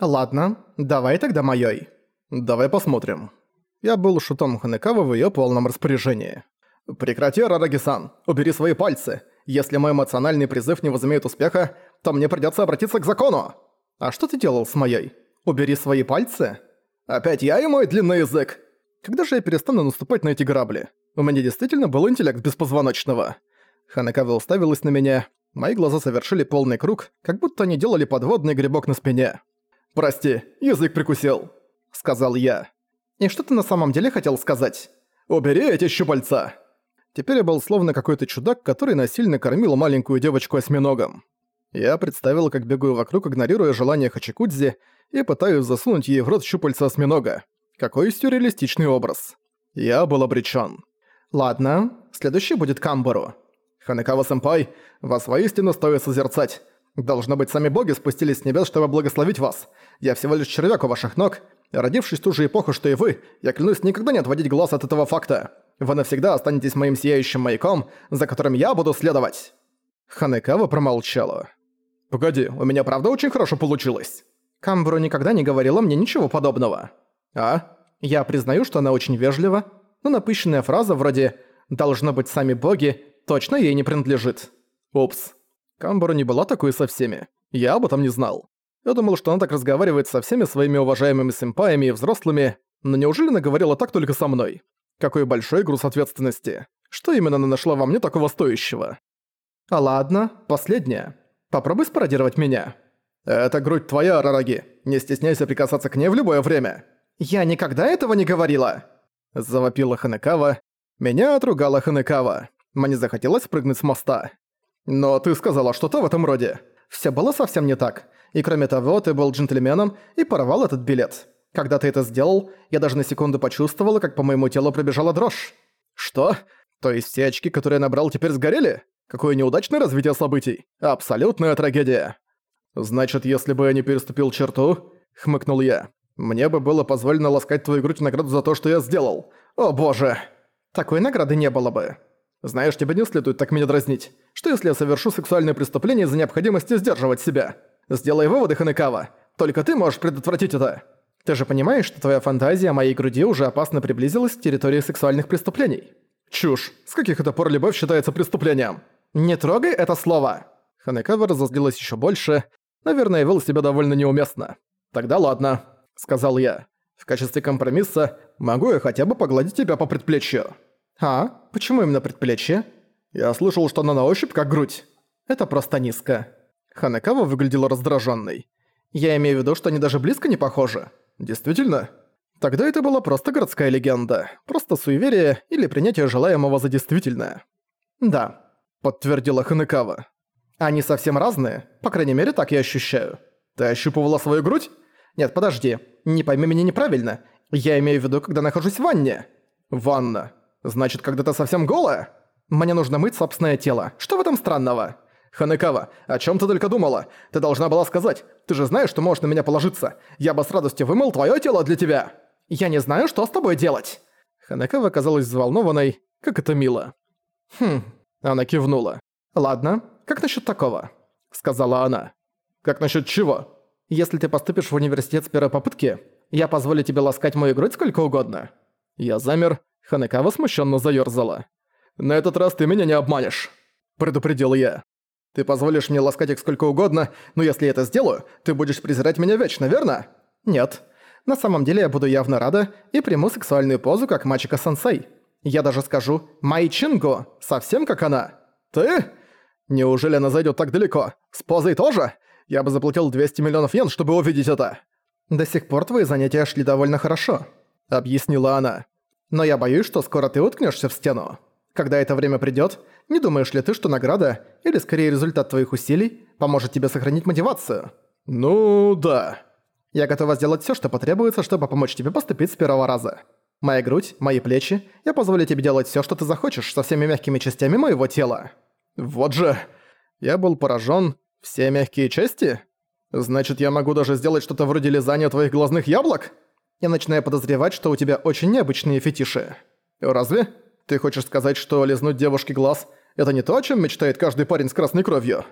Ладно, давай тогда моёй. Давай посмотрим. Я был шутом Ханекава в её полном распоряжении. «Прекрати, Рараги-сан! Убери свои пальцы! Если мой эмоциональный призыв не возымеет успеха, то мне придётся обратиться к закону!» «А что ты делал с моей? Убери свои пальцы?» «Опять я и мой длинный язык!» Когда же я перестану наступать на эти грабли? У меня действительно был интеллект беспозвоночного. Ханекава уставилась на меня. Мои глаза совершили полный круг, как будто они делали подводный грибок на спине. «Прости, язык прикусил», — сказал я. «И что ты на самом деле хотел сказать?» «Убери эти щупальца!» Теперь я был словно какой-то чудак, который насильно кормил маленькую девочку осьминогом. Я представил, как бегаю вокруг, игнорируя желание Хачикудзи, и пытаюсь засунуть ей в рот щупальца осьминога. Какой сюрреалистичный образ. Я был обречён. «Ладно, следующий будет Камбару». «Ханекава-сэмпай, вас воистину стоит созерцать. Должно быть, сами боги спустились с небес, чтобы благословить вас. Я всего лишь червяк у ваших ног. Родившись в ту же эпоху, что и вы, я клянусь никогда не отводить глаз от этого факта. Вы навсегда останетесь моим сияющим маяком, за которым я буду следовать». Ханекава промолчала. «Погоди, у меня правда очень хорошо получилось?» Камбру никогда не говорила мне ничего подобного. «А?» Я признаю, что она очень вежлива, но напыщенная фраза вроде «должно быть сами боги» точно ей не принадлежит. Упс. Камбора не была такой со всеми. Я об этом не знал. Я думал, что она так разговаривает со всеми своими уважаемыми сэмпаями и взрослыми, но неужели она говорила так только со мной? Какой большой груз ответственности. Что именно она нашла во мне такого стоящего? А ладно, последняя. Попробуй спародировать меня. Это грудь твоя, Рараги. Не стесняйся прикасаться к ней в любое время. Я никогда этого не говорила. Завопила Ханекава. Меня отругала Ханекава. Мне захотелось прыгнуть с моста. Но ты сказала что-то в этом роде. Все было совсем не так. И кроме того, ты был джентльменом и порвал этот билет. Когда ты это сделал, я даже на секунду почувствовала, как по моему телу пробежала дрожь. Что? То есть все очки, которые я набрал, теперь сгорели? Какое неудачное развитие событий. Абсолютная трагедия. Значит, если бы я не переступил черту, хмыкнул я, мне бы было позволено ласкать твою грудь в награду за то, что я сделал. О боже! Такой награды не было бы. Знаешь, тебе не следует так меня дразнить. Что если я совершу сексуальное преступление из-за необходимости сдерживать себя? Сделай выводы, Ханекава. Только ты можешь предотвратить это. Ты же понимаешь, что твоя фантазия о моей груди уже опасно приблизилась к территории сексуальных преступлений? Чушь. С каких это пор любовь считается преступлением? Не трогай это слово. Ханекава разозлилась еще больше. Наверное, вел себя довольно неуместно. Тогда ладно, сказал я. В качестве компромисса могу я хотя бы погладить тебя по предплечью. «А? Почему именно предплечье?» «Я слышал, что она на ощупь как грудь». «Это просто низко». Ханекава выглядела раздраженной. «Я имею в виду, что они даже близко не похожи». «Действительно?» Тогда это была просто городская легенда, просто суеверие или принятие желаемого за действительное. «Да», — подтвердила Ханекава. «Они совсем разные, по крайней мере, так я ощущаю». «Ты ощупывала свою грудь?» «Нет, подожди, не пойми меня неправильно. Я имею в виду, когда нахожусь в ванне». «Ванна. Значит, когда ты совсем голая? Мне нужно мыть собственное тело. Что в этом странного? Ханекава, о чем ты только думала? Ты должна была сказать. Ты же знаешь, что можешь на меня положиться. Я бы с радостью вымыл твое тело для тебя. Я не знаю, что с тобой делать. Ханекава казалась взволнованной. Как это мило. Хм, она кивнула. Ладно, как насчет такого? Сказала она. Как насчет чего? Если ты поступишь в университет с первой попытки, я позволю тебе ласкать мою грудь сколько угодно. Я замер, Ханекава смущенно заёрзала. «На этот раз ты меня не обманешь», – предупредил я. «Ты позволишь мне ласкать их сколько угодно, но если я это сделаю, ты будешь презирать меня вечно, верно?» «Нет. На самом деле я буду явно рада и приму сексуальную позу, как Мачика-сенсей. Я даже скажу «Майчинго», совсем как она». «Ты? Неужели она зайдет так далеко? С позой тоже? Я бы заплатил 200 миллионов йен, чтобы увидеть это». «До сих пор твои занятия шли довольно хорошо», — объяснила она. Но я боюсь, что скоро ты уткнешься в стену. Когда это время придёт, не думаешь ли ты, что награда, или скорее результат твоих усилий, поможет тебе сохранить мотивацию? Ну, да. Я готова сделать всё, что потребуется, чтобы помочь тебе поступить с первого раза. Моя грудь, мои плечи, я позволю тебе делать всё, что ты захочешь со всеми мягкими частями моего тела. Вот же. Я был поражён. Все мягкие части? Значит, я могу даже сделать что-то вроде лизания твоих глазных яблок? Я начинаю подозревать, что у тебя очень необычные фетиши. Разве? Ты хочешь сказать, что лизнуть девушке глаз – это не то, о чем мечтает каждый парень с красной кровью?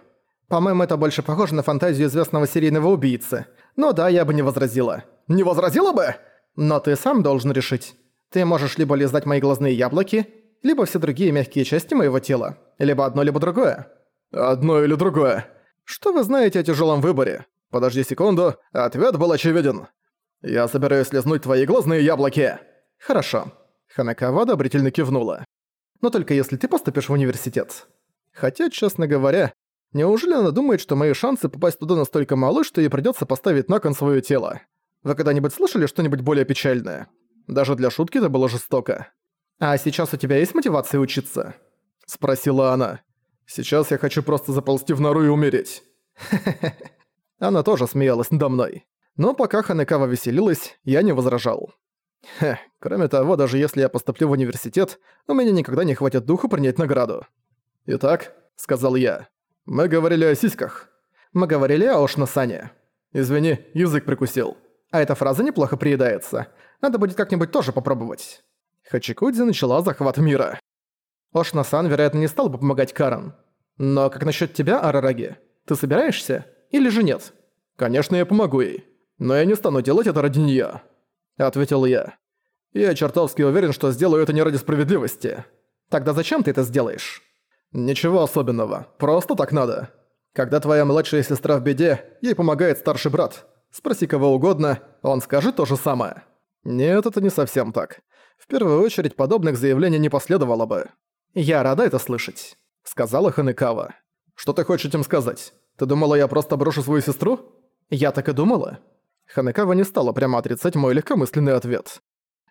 По-моему, это больше похоже на фантазию известного серийного убийцы. Ну да, я бы не возразила. Не возразила бы? Но ты сам должен решить. Ты можешь либо лизать мои глазные яблоки, либо все другие мягкие части моего тела. Либо одно, либо другое. Одно или другое. Что вы знаете о тяжелом выборе? Подожди секунду, ответ был очевиден. Я собираюсь лизнуть твои глазные яблоки. Хорошо. Ханакава одобрительно кивнула. Но только если ты поступишь в университет. Хотя, честно говоря, неужели она думает, что мои шансы попасть туда настолько малы, что ей придётся поставить на кон своё тело? Вы когда-нибудь слышали что-нибудь более печальное? Даже для шутки это было жестоко. «А сейчас у тебя есть мотивация учиться?» Спросила она. «Сейчас я хочу просто заползти в нору и умереть». Она тоже смеялась надо мной. Но пока Ханекава веселилась, я не возражал. Хе, кроме того, даже если я поступлю в университет, у меня никогда не хватит духу принять награду. «Итак», — сказал я, — «мы говорили о сиськах». «Мы говорили о Ошнасане». «Извини, язык прикусил». «А эта фраза неплохо приедается. Надо будет как-нибудь тоже попробовать». Хачикудзи начала захват мира. Ошна-сан, вероятно, не стал бы помогать Карен. Но как насчет тебя, Арараги? Ты собираешься? Или же нет? Конечно, я помогу ей. Но я не стану делать это ради неё. Ответил я. Я чертовски уверен, что сделаю это не ради справедливости. Тогда зачем ты это сделаешь? Ничего особенного. Просто так надо. Когда твоя младшая сестра в беде, ей помогает старший брат. Спроси кого угодно, он скажет то же самое. Нет, это не совсем так. В первую очередь, подобных заявлений не последовало бы. «Я рада это слышать», — сказала Ханекава. «Что ты хочешь этим сказать? Ты думала, я просто брошу свою сестру?» «Я так и думала». Ханекава не стала прямо отрицать мой легкомысленный ответ.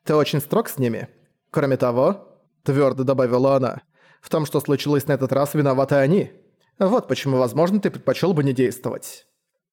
«Ты очень строг с ними. Кроме того», — твердо добавила она, «в том, что случилось на этот раз, виноваты они. Вот почему, возможно, ты предпочел бы не действовать».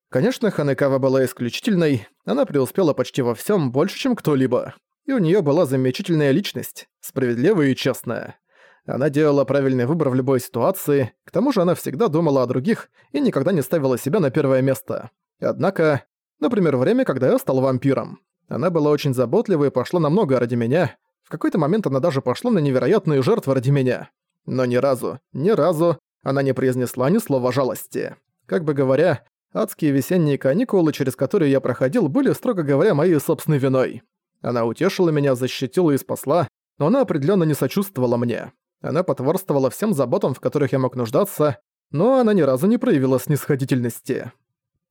Конечно, Ханекава была исключительной, она преуспела почти во всем больше, чем кто-либо и у нее была замечательная личность, справедливая и честная. Она делала правильный выбор в любой ситуации, к тому же она всегда думала о других и никогда не ставила себя на первое место. Однако, например, время, когда я стал вампиром. Она была очень заботлива и пошла на много ради меня. В какой-то момент она даже пошла на невероятные жертвы ради меня. Но ни разу, ни разу она не произнесла ни слова жалости. Как бы говоря, адские весенние каникулы, через которые я проходил, были, строго говоря, моей собственной виной. Она утешила меня, защитила и спасла, но она определенно не сочувствовала мне. Она потворствовала всем заботам, в которых я мог нуждаться, но она ни разу не проявила снисходительности.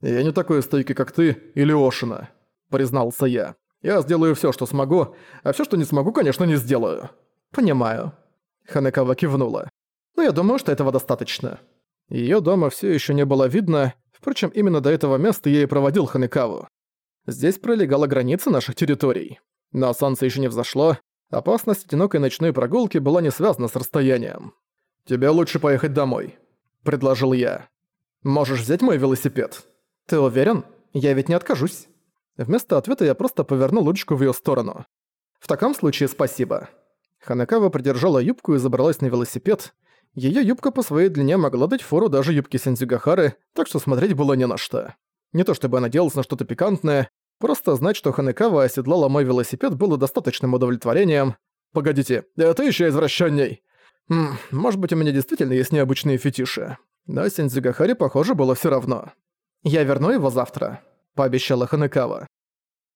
«Я не такой стойкий, как ты или Ошина», — признался я. «Я сделаю все, что смогу, а все, что не смогу, конечно, не сделаю». «Понимаю». Ханекава кивнула. «Но я думаю, что этого достаточно». Её дома всё ещё не было видно, впрочем, именно до этого места я и проводил Ханекаву. Здесь пролегала граница наших территорий. Но солнце еще не взошло, опасность одинокой ночной прогулки была не связана с расстоянием. «Тебе лучше поехать домой», — предложил я. «Можешь взять мой велосипед?» «Ты уверен? Я ведь не откажусь». Вместо ответа я просто повернул ручку в её сторону. «В таком случае спасибо». Ханекава придержала юбку и забралась на велосипед. Её юбка по своей длине могла дать фору даже юбке Сензюгахары, так что смотреть было не на что. Не то чтобы она надеялась на что-то пикантное, просто знать, что Ханекава оседлала мой велосипед было достаточным удовлетворением. Погодите, это еще извращенней. Хм, может быть, у меня действительно есть необычные фетиши. Но Сензюгахари, похоже, было все равно. «Я верну его завтра», — пообещала Ханекава.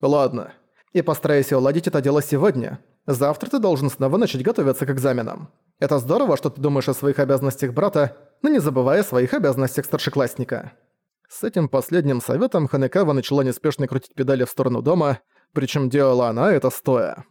«Ладно. И постарайся уладить это дело сегодня. Завтра ты должен снова начать готовиться к экзаменам. Это здорово, что ты думаешь о своих обязанностях брата, но не забывай о своих обязанностях старшеклассника». С этим последним советом Ханекава начала неспешно крутить педали в сторону дома, причем делала она это стоя.